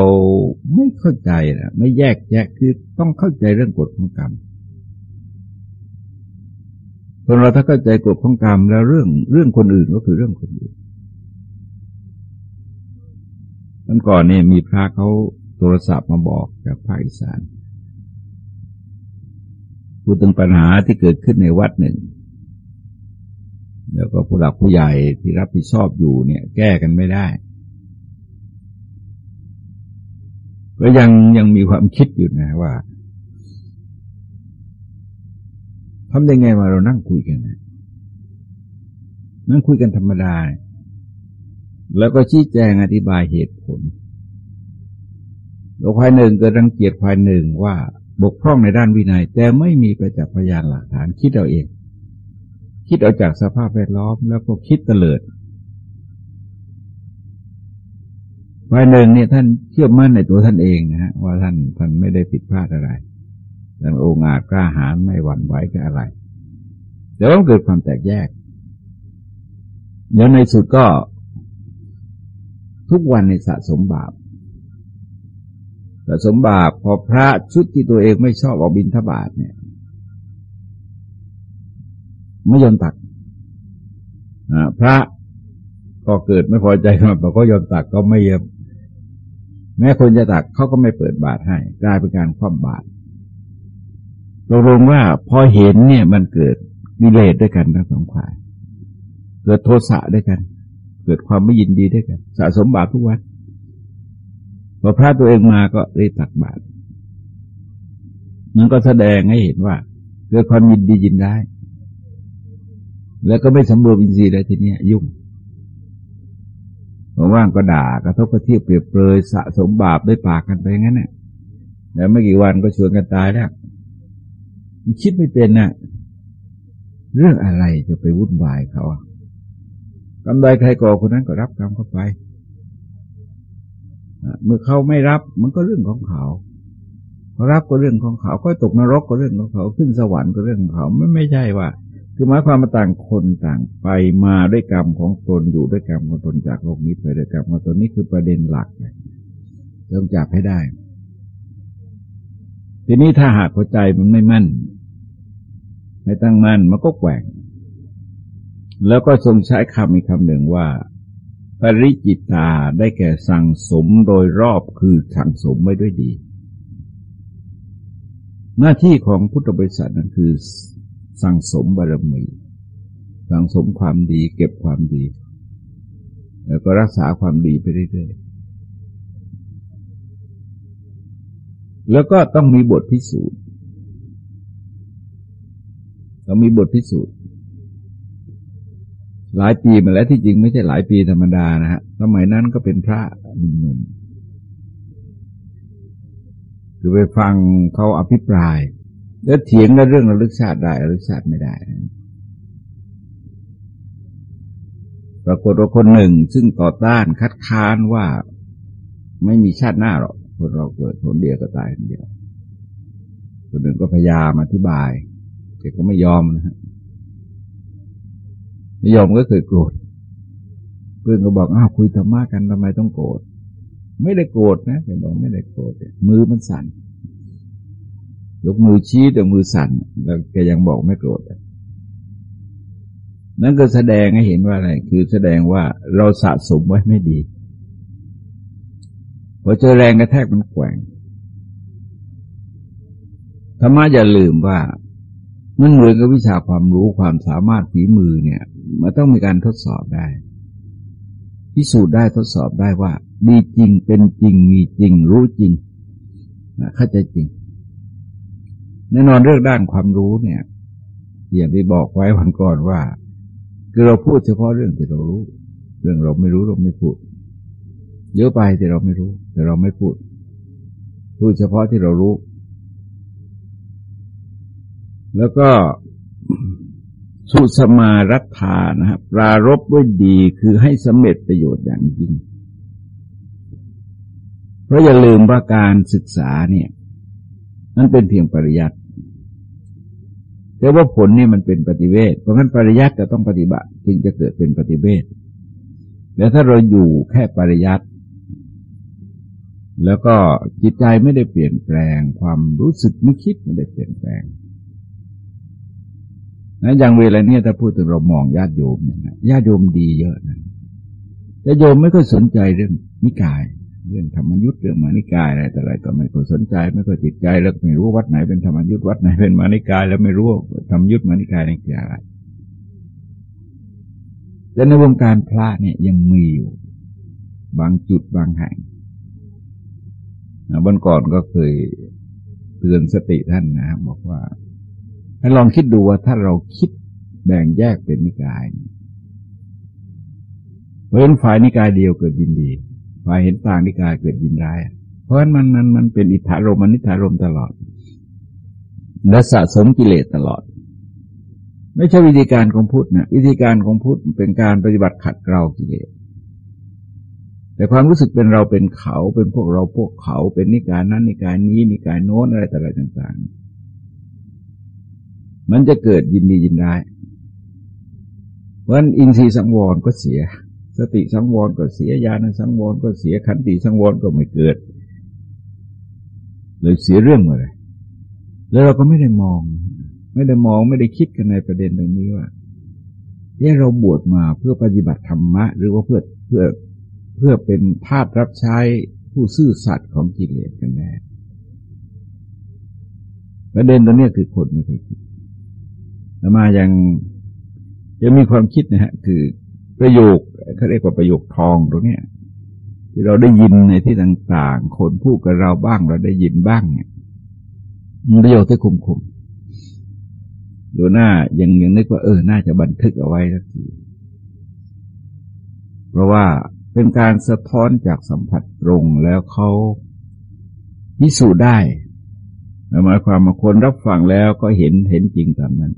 ไม่เข้าใจนะไม่แยกแยะคือต้องเข้าใจเรื่องกฎของกรรมคนเราถ้าเข้าใจกฎของกรรมแล้วเรื่องเรื่องคนอื่นก็คือเรื่องคนอื่นตั้งก่อนเนี่ยมีพระเขาโทรศัพท์มาบอกจากภาคอีสาน พูดถึงปัญหาที่เกิดขึ้นในวัดหนึ่ง แล้วก็ผู้หลักผู้ใหญ่ที่รับผิดชอบอยู่เนี่ย แก้กันไม่ได้ ก็ยังยังมีความคิดอยู่นะว่าทำได้ไงมาเรานั่งคุยกันนะนั่งคุยกันธรรมดา แล้วก็ชี้แจงอธิบายเหตุผลแล้วฝ่ายหนึ่งเกิดรังเกียจฝ่ายหนึ่งว่า บกพร่องในด้านวินัย แต่ไม่มีประจักษ์พยานหลักฐานคิดเอาเอง คิดเอาจากสภาพแวดล้อมแล้วก็คิดเตลิดฝ่ายหนึ่งเนี่ยท่านเชื่อมั่นในตัวท่านเองนะฮะว่าท่านท่านไม่ได้ผิดพลาดอะไรแต่โองอาจกล้าหาญไม่หวั่นไหวกับอะไรแต่ว่าเกิดความแตกแยกแล้วในสุดก็ ทุกวันในสะสมบาป สะสมบาปพอพระชุดที่ตัวเองไม่ชอบออกบินทบาทเนี่ยไม่ยอมตักพระก็เกิดไม่พอใจมาบอกก็ยอมตักก็ไม่ยอมแม้คนจะตักเขาก็ไม่เปิดบาทให้กลายเป็นการคว่ำบาตรตกลงว่าพอเห็นเนี่ยมันเกิดดิเลตด้วยกันทั้งสองฝ่าย เกิดโทสะด้วยกัน เกิดความไม่ยินดีด้วยกัน สะสมบาปทุกวัน พอพระตัวเองมาก็รีบตักบาตรมันก็แสดงให้เห็นว่าเกิดความยินดียินได้ แล้วก็ไม่สำรวมอินทรีย์เลยทีนี้ยุ่งว่างก็ด่ากระทบกระเทียบเปรียบเปรยสะสมบาปด้วยปากกันไปงั้นเนี่ยแล้วไม่กี่วันก็ชวนกันตายแล้วคิดไม่เป็นนะ่ะ เรื่องอะไรจะไปวุ่นวายเขากำไรใครก่อคนนั้นก็รับกรรมเข้าไป เมื่อเขาไม่รับมันก็เรื่องของเขาเขารับก็เรื่องของเขาก็ตกนรกก็เรื่องของเขาขึ้นสวรรค์ก็เรื่องของเขาไม่ไม่ใช่ว่า คือหมายความมาต่างคนต่างไปมาด้วยกรรมของตนอยู่ด้วยกรรมของตนจากโลกนี้ไปด้วยกรรมของตนนี้คือประเด็นหลักต้องจับให้ได้ ทีนี้ถ้าหากหัวใจมันไม่มั่น ไม่ตั้งมั่นมันก็แกว่งแล้วก็ทรงใช้คำอีกคำหนึ่งว่า ปริจิตาได้แก่สั่งสมโดยรอบคือสั่งสมไว้ด้วยดี หน้าที่ของพุทธบริษัทนั้นคือ สั่งสมบารมี สั่งสมความดีเก็บความดี แล้วก็รักษาความดีไปเรื่อยๆ แล้วก็ต้องมีบทพิสูจน์เรามีบทพิสูจน์ หลายปีมาแล้วที่จริงไม่ใช่หลายปีธรรมดานะฮะสมัยนั้นก็เป็นพระหนุ่มๆคือไปฟังเขาอภิปราย แล้วเถียงกันเรื่องระลึกชาติได้ระลึกชาติไม่ได้ปรากฏว่าคนหนึ่งซึ่งต่อต้านคัดค้านว่าไม่มีชาติหน้าหรอกคนเราเกิดผลเดียวก็ตายคนเดียวคนหนึ่งก็พยายามอธิบายแกก็ไม่ยอมนะฮะ ไม่ยอมก็เกิดโกรธเพื่อนก็บอกอ้าวคุยธรรมะกันทำไมต้องโกรธไม่ได้โกรธนะแกบอกไม่ได้โกรธมือมันสั่นยกมือชี้แต่มือสั่นแล้วแกยังบอกไม่โกรธนั่นก็แสดงให้เห็นว่าอะไร คือแสดงว่าเราสะสมไว้ไม่ดีพอเจอแรงกระแทกมันแกว่งธรรมะอย่าลืมว่า มันเหมือนกับวิชาความรู้ความสามารถฝีมือเนี่ย มันต้องมีการทดสอบได้ พิสูจน์ได้ทดสอบได้ว่า ดีจริงเป็นจริงมีจริง รู้จริงเข้าใจจริง แน่นอนเรื่องด้านความรู้เนี่ยอย่างที่บอกไว้วันก่อนว่า คือเราพูดเฉพาะเรื่องที่เรารู้ เรื่องเราไม่รู้เราไม่พูด เยอะไปที่เราไม่รู้ แต่เราไม่พูด พูดเฉพาะที่เรารู้ แล้วก็สุสมารัฐานะครับปรารบด้วยดีคือให้สำเร็จประโยชน์อย่างยิ่ง เพราะอย่าลืมว่าการศึกษาเนี่ยนั่นเป็นเพียงปริยัติแต่ว่าผลนี่มันเป็นปฏิเวทเพราะงั้นปริยัติจะต้องปฏิบัติ จึงจะเกิดเป็นปฏิเวทแล้วถ้าเราอยู่แค่ปริยัติแล้วก็จิตใจไม่ได้เปลี่ยนแปลงความรู้สึกนึกคิดไม่ได้เปลี่ยนแปลง นะอย่างเวลาเนี้ยถ้าพูดถึงเรามองญาติโยมเนี่ยญาติโยมดีเยอะนะแต่โยมไม่ค่อยสนใจเรื่องนิกาย เรื่องธรรมยุทธ์เรื่องมานิกายอะไรแต่อะไรก็ไม่ค่อยสนใจ ไม่ค่อยติดใจแล้วไม่รู้วัดไหนเป็นธรรมยุทธ์วัดไหนเป็นมานิกาย แล้วไม่รู้ธรรมยุทธ์มานิกายนี่คืออะไรแต่ในวงการพระเนี่ยยังมีอยู่ บางจุดบางแห่งวันก่อนก็เคยเตือนสติท่านนะบอกว่า ให้ลองคิดดูว่าถ้าเราคิดแบ่งแยกเป็นนิกายเพราะฉะนั้นฝ่ายนิกายเดียวเกิดยินดีพอเห็นต่างนิกายเกิดยินร้าย เพราะมันมันมันเป็นอิทธารมมันนิธารมตลอด และสะสมกิเลสตลอด ไม่ใช่วิธีการของพุทธนะวิธีการของพุทธเป็นการปฏิบัติขัดเกลากิเลสแต่ความรู้สึกเป็นเราเป็นเขาเป็นพวกเราพวกเขาเป็นนิกายนั้นนิกายนี้นิกายโน้นอะไรแต่อะไรต่าง ๆ มันจะเกิดยินดียินร้ายเพราะนั้นอินทรีย์สังวรก็เสีย สติสังวรก็เสียญาณสังวรก็เสียขันติสังวรก็ไม่เกิดเลยเสียเรื่องเลยแล้วเราก็ไม่ได้มอง ไม่ได้มองไม่ได้คิดกันในประเด็นตรงนี้ว่าเนี่ยเราบวชมาเพื่อปฏิบัติธรรมะ หรือว่าเพื่อเพื่อเพื่อเป็นทาสรับใช้ผู้ซื่อสัตย์ของกิเลสกันแน่ประเด็นตรงนี้คือคนไม่เคยคิด แล้วมายังยังมีความคิดนะฮะ คือประโยคเขาเรียกว่าประโยคทองตรงนี้ที่เราได้ยินในที่ต่างๆ คนพูดกับเราบ้างเราได้ยินบ้างเนี่ยมันประโยคที่คุมคุมดูหน้ายังยังนึกว่าเออ น่าจะบันทึกเอาไว้สักทีเพราะว่าเป็นการสะท้อนจากสัมผัสตรงแล้วเขาพิสูจน์ได้หมายความว่าคนรับฟังแล้วก็เห็นเห็นจริงตามนั้น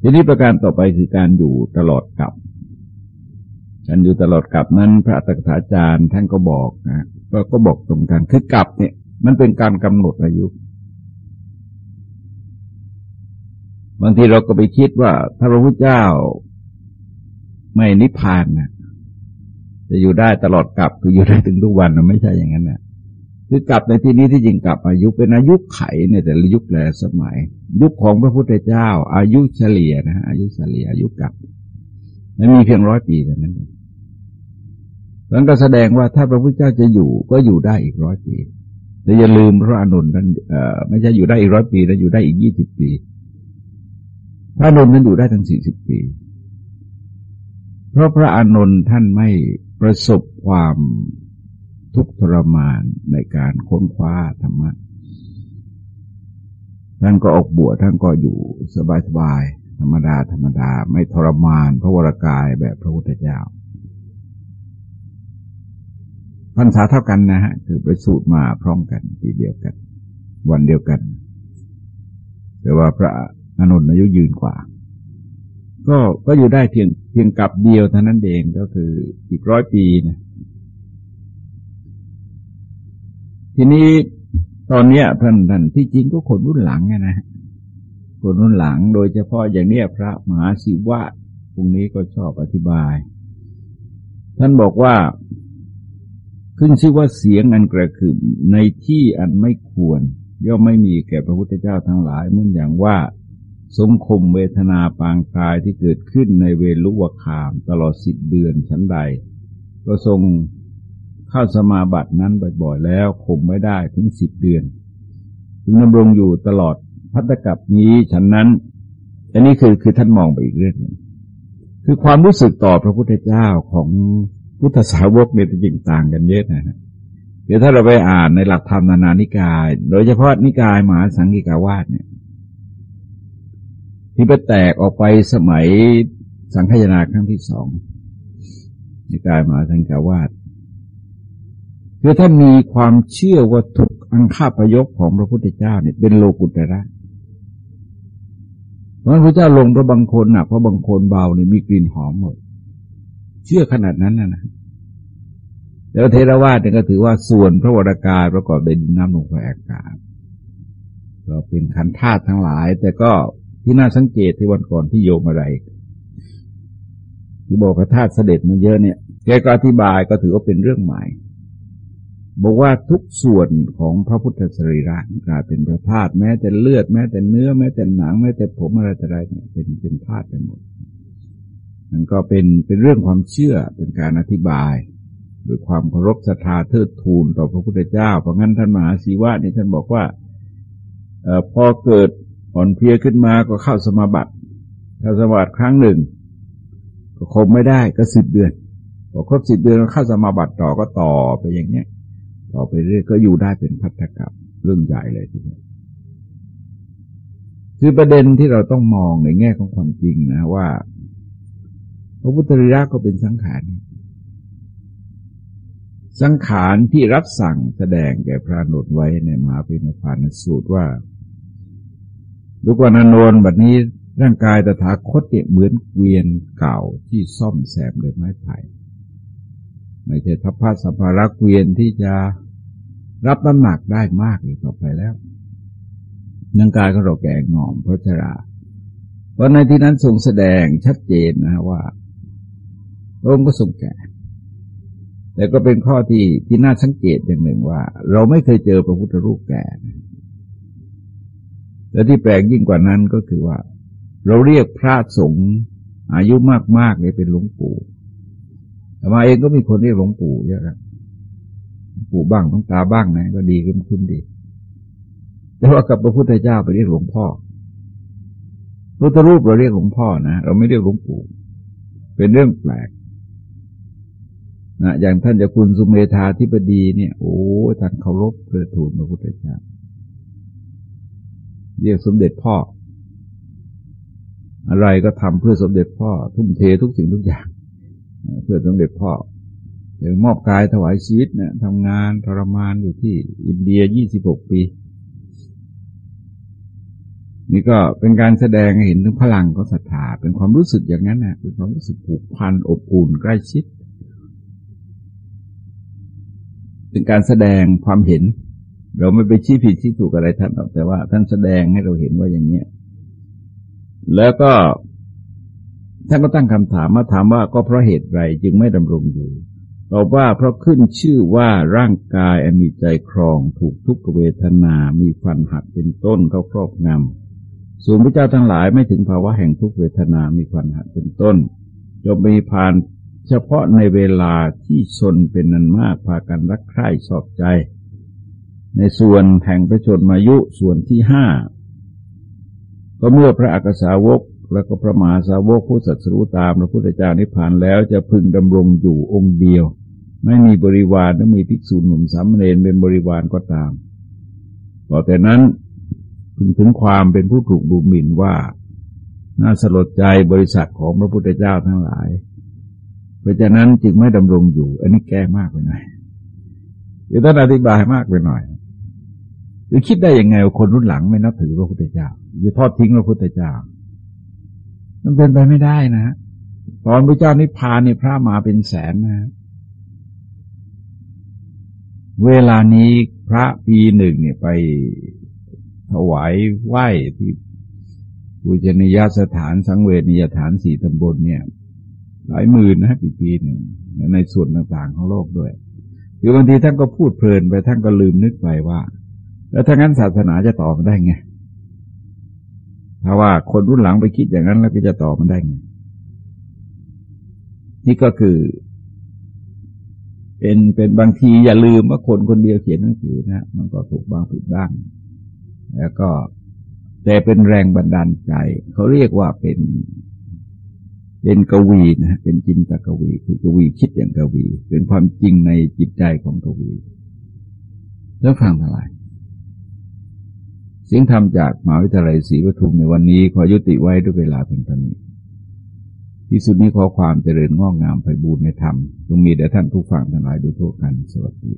ทีนี้ประการต่อไปคือการอยู่ตลอดกับการอยู่ตลอดกับนั้น พระตถาจารย์ท่านก็บอกนะก็ก็บอกตรงกันคือกับเนี่ย มันเป็นการกำหนดอายุ บางทีเราก็ไปคิดว่าถ้าพระพุทธเจ้าไม่นิพพานนะจะอยู่ได้ตลอดกับคืออยู่ได้ถึงทุกวันนะไม่ใช่อย่างนั้นนะ คือกลับในที่นี้ที่จริงกลับอายุเป็นอายุไขในแต่ละยุคและสมัย ยุคของพระพุทธเจ้า อายุเฉลี่ยนะอายุเฉลี่ยอายุกลับมันมีเพียงร้อยปีเท่านั้นนั้นก็แสดงว่าถ้าพระพุทธเจ้าจะอยู่ก็อยู่ได้อีกร้อยปีแต่อย่าลืมพระอนุนนั้นไม่ใช่อยู่ได้อีกร้อยปีแต่อยู่ได้อีกยี่สิบปี พระอนุนนั้นอยู่ได้ทั้งสี่สิบปี เพราะพระอนุนท่านไม่ประสบความ ทุกทรมานในการค้นคว้าธรรมะ ท่านก็ออกบวชท่านก็อยู่สบายๆธรรมดาธรรมดา ไม่ทรมานพระวรากายแบบพระพุทธเจ้าพรรษาเท่ากันนะฮะ คือไปสูตรมาพร้อมกันปีเดียวกัน วันเดียวกัน แต่ว่าพระอนุนอายุยืนกว่า ก็ก็อยู่ได้เพียงเพียงกับเดียวเท่านั้นเองก็คืออีกร้อยปีนะ ทีนี้ตอนเนี้ยท่านท่านที่จริงก็คนรุ่นหลังนะ คนรุ่นหลังโดยเฉพาะอย่างเนี้ยพระมหาศิวะพรุ่งนี้ก็ชอบอธิบาย ท่านบอกว่า ขึ้นชื่อว่าเสียงอันกระคือในที่อันไม่ควร ย่อมไม่มีแก่พระพุทธเจ้าทั้งหลายเหมือนอย่างว่าสมคมเวทนาปางกายที่เกิดขึ้นในเวลุวคาม ตลอดสิบเดือนชั้นใด ก็ทรง เข้าสมาบัตินั้นบ่อยๆแล้วคมไม่ได้ถึงสิบเดือนถึงดำรงอยู่ตลอดพัตกับนี้ฉันนั้นอันนี้คือคือท่านมองไปอีกเรื่องหนึ่งคือความรู้สึกต่อพระพุทธเจ้าของพุทธสาวกเนี่ยจริงต่างกันเยอะนะฮะเดี๋ยวถ้าเราไปอ่านในหลักธรรมนานานิกาย โดยเฉพาะนิกายมหาสังกิกาวาสเนี่ยที่ไปแตกออกไปสมัยสังขยาครั้งที่สองนิกายมหาสังกิกาวาส คือท่านมีความเชื่อว่าทุกอังคาประยกของพระพุทธเจ้าเนี่ยเป็นโลกุตระเพราะพระเจ้าลงพระบางคนหนักพระบางคนเบาเนี่ยมีกลิ่นหอมหมด เชื่อขนาดนั้นนะนะแล้วเทรวาสเนี่ยก็ถือว่าส่วนพระวรากายประกอบด้วยดินน้ำลมไฟอากาศก็เป็นขันธาตุทั้งหลาย แต่ก็ที่น่าสังเกตที่วันก่อนที่โยมอะไร ที่บอกพระธาตุเสด็จมาเยอะเนี่ยแกก็อธิบายก็ถือว่าเป็นเรื่องใหม่ บอกว่าทุกส่วนของพระพุทธสรีระกลายเป็นพระธาตุแม้แต่เลือดแม้แต่เนื้อแม้แต่หนังแม้แต่ผมอะไรแต่ไรเนี่ยเป็นเป็นธาตุไปหมดมันก็เป็นเป็นเรื่องความเชื่อเป็นการอธิบายด้วยความเคารพศรัทธาเทิดทูนต่อพระพุทธเจ้า เพราะงั้นท่านมหาศีวะนี่ท่านบอกว่าอพอเกิดอ่อนเพลียขึ้นมาก็เข้าสมาบัติเข้าสมาบัติครั้งหนึ่ง ก็คงไม่ได้ก็สิบเดือนพอครบสิบเดือนเข้าสมาบัติต่อก็ต่อไปอย่างเนี้ย ต่อไปเรื่อยก็อยู่ได้เป็นพัฒกับเรื่องใหญ่เลยทีเดียวคือประเด็นที่เราต้องมองในแง่ของความจริงนะว่า พระพุทธริยะก็เป็นสังขาร สังขารที่รับสั่งแสดงแก่พระนุตไว้ในมหาปิณพานสูตรว่าดูกว่านานนบัดนี้ร่างกายตถาคตเนี่ยเหมือนเกวียนเก่าที่ซ่อมแซมด้วยไม้ไผ่ ไม่ใช่ทัพพะสัมภาระเกวียนที่จะรับน้ำหนักได้มากอีกต่อไปแล้วร่างกายของเราแก่งอมเพราะชราเพราะในที่นั้นทรงแสดงชัดเจนนะว่าพระองค์ก็ทรงแก่แต่ก็เป็นข้อที่ที่น่าสังเกตอย่างหนึ่งว่า เราไม่เคยเจอพระพุทธรูปแก่และที่แปลกยิ่งกว่านั้นก็คือว่า เราเรียกพระสงฆ์อายุมากๆเนี่ยเป็นหลวงปู่ มาเองก็มีคนเรียกหลวงปู่เยอะครับปู่บ้างต้องตาบ้างนะ ก็ดีขึ้นขึ้นดี แต่ว่ากับพระพุทธเจ้าไปเรียกหลวงพ่อพุทธรูปเราเรียกหลวงพ่อนะเราไม่เรียกหลวงปู่ เป็นเรื่องแปลกนะอย่างท่านจะคุณสุเมธาธิบดีเนี่ย โอ้ท่านเคารพเพื่อทูลพระพุทธเจ้าเรียกสมเด็จพ่อ อะไรก็ทำเพื่อสมเด็จพ่อ ทุ่มเททุกสิ่งทุกอย่าง เพื่อสมเด็จพ่อหรือมอบกายถวายชีวิตเนี่ยทำงานทรมานอยู่ที่อินเดียยี่สิบหกปี นี่ก็เป็นการแสดงเห็นถึงพลังของศรัทธาเป็นความรู้สึกอย่างนั้นนะเป็นความรู้สึกผูกพันอบอุ่นใกล้ชิด เป็นการแสดงความเห็น เราไม่ไปชี้ผิดชี้ถูกอะไรท่านแต่ว่าท่านแสดงให้เราเห็นว่าอย่างเนี้ยแล้วก็ ท่านก็ตั้งคำถามมาถามว่าก็เพราะเหตุไรจึงไม่ดำรงอยู่ตอบว่าเพราะขึ้นชื่อว่าร่างกายอันมีใจครองถูกทุกขเวทนา มีฟันหักเป็นต้นเขาครอบงำส่วนพระเจ้าทั้งหลายไม่ถึงภาวะแห่งทุกเวทนา มีฟันหักเป็นต้นจะมีผ่านเฉพาะในเวลาที่ชนเป็นนันมากพากันรักใคร่ชอบใจ ในส่วนแห่งพระชนมายุส่วนที่ห้าก็เมื่อพระอักษาวก แล้วก็พระมหาสาวกผู้สัตรูตามพระพุทธเจ้านิพพานแล้วจะพึงดำรงอยู่องค์เดียว ไม่มีบริวารและมีภิกษุหนุ่มสามเณรเป็นบริวารก็ตามต่อแต่นั้นพึงถึงความเป็นผู้ถูกดูหมิ่นว่า น่าสลดใจบริษัทของพระพุทธเจ้าทั้งหลาย เพราะฉะนั้นจึงไม่ดำรงอยู่ อันนี้แก้มากไปหน่อยเดี๋ยวท่านอธิบายมากไปหน่อยหรือคิดได้ยังไงว่าคนรุ่นหลังไม่นับถือพระพุทธเจ้าจะทอดทิ้งพระพุทธเจ้า มันเป็นไปไม่ได้นะตอนพระเจ้านิพพานนี่พระมาเป็นแสนนะ เวลานี้พระปีหนึ่งเนี่ยไปถวายไหว้ที่ปุจนิยสถานสังเวชนิยฐานสี่ตำบลเนี่ย หลายหมื่นนะปีปีหนึ่งในส่วนต่างๆของโลกด้วยคือบางทีท่านก็พูดเพลินไปท่านก็ลืมนึกไปว่า แล้วถ้างั้นศาสนาจะต่อมาได้ไง ถ้าะว่าคนรุ่นหลังไปคิดอย่างนั้นแล้วก็จะต่อมันได้ไงนี่ก็คือ เป็นเป็นบางทีอย่าลืมว่าคนคนเดียวเขียนหนังสือนะมันก็ถูกบ้างผิดบ้าง แล้วก็แต่เป็นแรงบันดาลใจ เขาเรียกว่าเป็น เป็นกวีนะเป็นจินตกวี คือกวีคิดอย่างกวี เป็นความจริงในจิตใจของกวี แล้วฟังอะไร สิ่งธรรมจากมหาวิทยาลัยศรีปทุมในวันนี้ขอยุติไว้ด้วยเวลาเพียงเท่านี้ ที่สุดนี้ขอความเจริญงอกงามไปบูรณนธรรมจงมีแด่ท่านผู้ฟังทั้งหลายโดยทั่วกันสวัสดี